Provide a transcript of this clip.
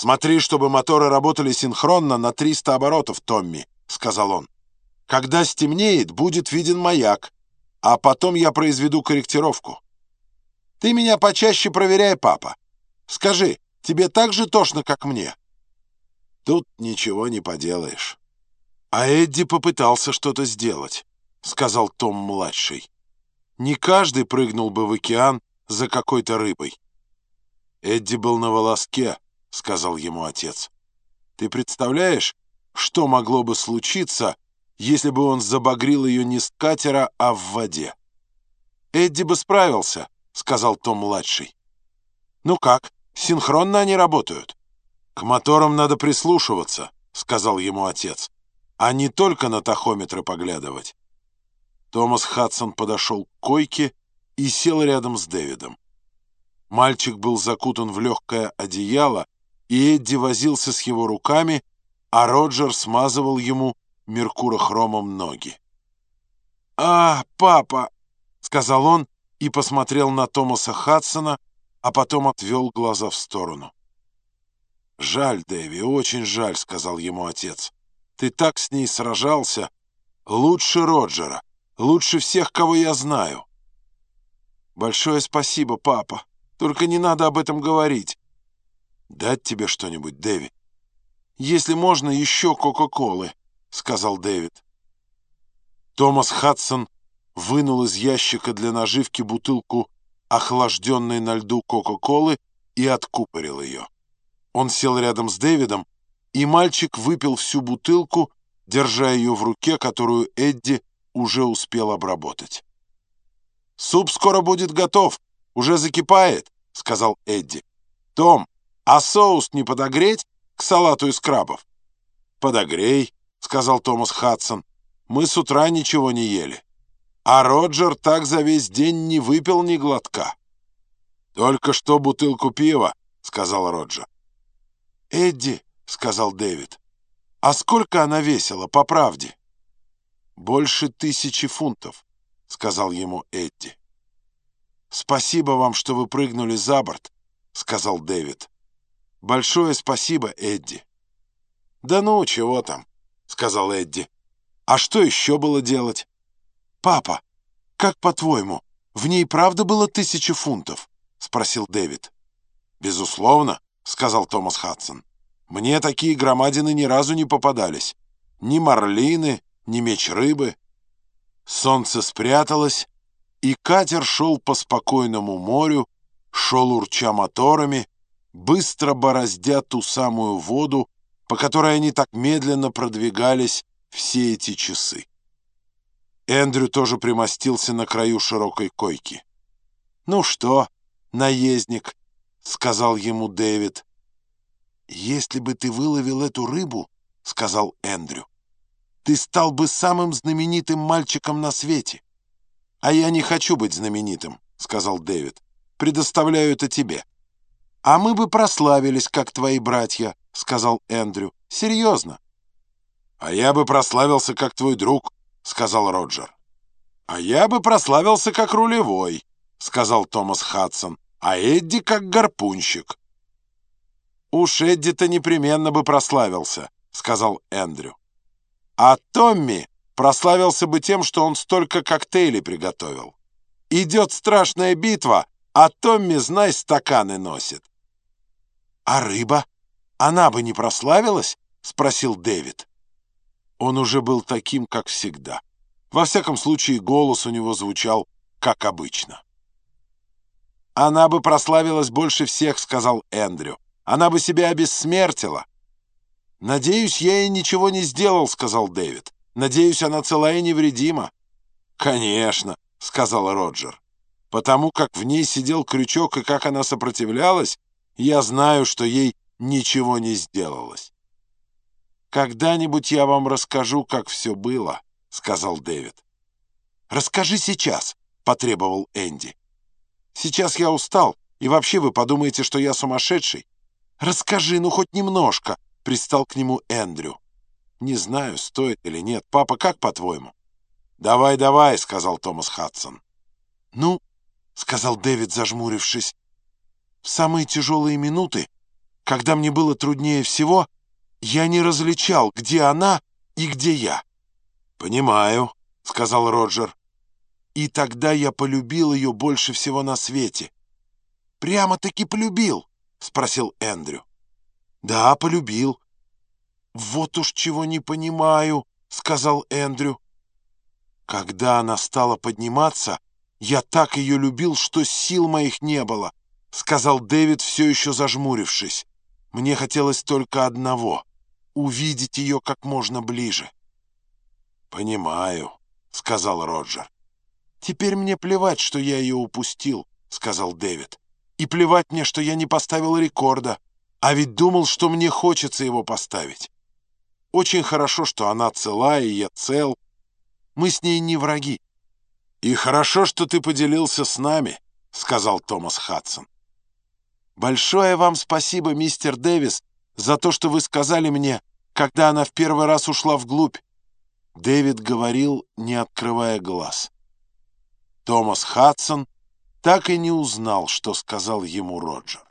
«Смотри, чтобы моторы работали синхронно на 300 оборотов, Томми», — сказал он. «Когда стемнеет, будет виден маяк, а потом я произведу корректировку. Ты меня почаще проверяй, папа. Скажи, тебе так же тошно, как мне?» Тут ничего не поделаешь. А Эдди попытался что-то сделать, — сказал Том-младший. Не каждый прыгнул бы в океан за какой-то рыбой. Эдди был на волоске, — сказал ему отец. «Ты представляешь, что могло бы случиться, если бы он забагрил ее не с катера, а в воде?» «Эдди бы справился», — сказал Том-младший. «Ну как, синхронно они работают?» «К моторам надо прислушиваться», — сказал ему отец, «а не только на тахометры поглядывать». Томас Хадсон подошел к койке и сел рядом с Дэвидом. Мальчик был закутан в легкое одеяло, и Эдди возился с его руками, а Роджер смазывал ему меркурохромом ноги. «А, папа!» — сказал он и посмотрел на Томаса Хадсона, а потом отвел глаза в сторону. «Жаль, Дэви, очень жаль», — сказал ему отец. «Ты так с ней сражался. Лучше Роджера, лучше всех, кого я знаю». «Большое спасибо, папа. Только не надо об этом говорить. «Дать тебе что-нибудь, Дэвид?» «Если можно, еще Кока-Колы», — сказал Дэвид. Томас Хадсон вынул из ящика для наживки бутылку охлажденной на льду Кока-Колы и откупорил ее. Он сел рядом с Дэвидом, и мальчик выпил всю бутылку, держа ее в руке, которую Эдди уже успел обработать. «Суп скоро будет готов, уже закипает», — сказал Эдди. «Том, а соус не подогреть к салату из крабов? Подогрей, сказал Томас Хадсон. Мы с утра ничего не ели. А Роджер так за весь день не выпил ни глотка. Только что бутылку пива, сказал Роджер. Эдди, сказал Дэвид. А сколько она весила, по правде? Больше тысячи фунтов, сказал ему Эдди. Спасибо вам, что вы прыгнули за борт, сказал Дэвид. Большое спасибо, Эдди. Да ну, чего там, сказал Эдди. А что еще было делать? Папа, как по-твоему, в ней правда было тысяча фунтов? Спросил Дэвид. Безусловно, сказал Томас Хадсон. Мне такие громадины ни разу не попадались. Ни марлины, ни меч рыбы. Солнце спряталось, и катер шел по спокойному морю, шел урча моторами, быстро бороздя ту самую воду, по которой они так медленно продвигались все эти часы. Эндрю тоже примостился на краю широкой койки. «Ну что, наездник?» — сказал ему Дэвид. «Если бы ты выловил эту рыбу, — сказал Эндрю, — ты стал бы самым знаменитым мальчиком на свете». «А я не хочу быть знаменитым», — сказал Дэвид. «Предоставляю это тебе». «А мы бы прославились, как твои братья», — сказал Эндрю. «Серьезно». «А я бы прославился, как твой друг», — сказал Роджер. «А я бы прославился, как рулевой», — сказал Томас Хадсон. «А Эдди, как гарпунщик». «Уж Эдди-то непременно бы прославился», — сказал Эндрю. «А Томми прославился бы тем, что он столько коктейлей приготовил. Идет страшная битва, а Томми, знай, стаканы носит. «А рыба? Она бы не прославилась?» — спросил Дэвид. Он уже был таким, как всегда. Во всяком случае, голос у него звучал, как обычно. «Она бы прославилась больше всех», — сказал Эндрю. «Она бы себя обессмертила». «Надеюсь, я ей ничего не сделал», — сказал Дэвид. «Надеюсь, она цела и невредима». «Конечно», — сказал Роджер. Потому как в ней сидел крючок и как она сопротивлялась, я знаю, что ей ничего не сделалось. «Когда-нибудь я вам расскажу, как все было», — сказал Дэвид. «Расскажи сейчас», — потребовал Энди. «Сейчас я устал, и вообще вы подумаете, что я сумасшедший. Расскажи, ну хоть немножко», — пристал к нему Эндрю. «Не знаю, стоит или нет. Папа, как по-твоему?» «Давай, давай», — сказал Томас Хадсон. «Ну, — сказал Дэвид, зажмурившись. «В самые тяжелые минуты, когда мне было труднее всего, я не различал, где она и где я». «Понимаю», — сказал Роджер. «И тогда я полюбил ее больше всего на свете». «Прямо-таки полюбил?» — спросил Эндрю. «Да, полюбил». «Вот уж чего не понимаю», — сказал Эндрю. «Когда она стала подниматься, я так ее любил, что сил моих не было», — сказал Дэвид, все еще зажмурившись. «Мне хотелось только одного — увидеть ее как можно ближе». «Понимаю», — сказал Роджер. «Теперь мне плевать, что я ее упустил», — сказал Дэвид. «И плевать мне, что я не поставил рекорда, а ведь думал, что мне хочется его поставить. Очень хорошо, что она цела, и я цел. Мы с ней не враги». «И хорошо, что ты поделился с нами», — сказал Томас Хадсон. «Большое вам спасибо, мистер Дэвис, за то, что вы сказали мне, когда она в первый раз ушла вглубь. Дэвид говорил, не открывая глаз. Томас Хадсон так и не узнал, что сказал ему Роджер.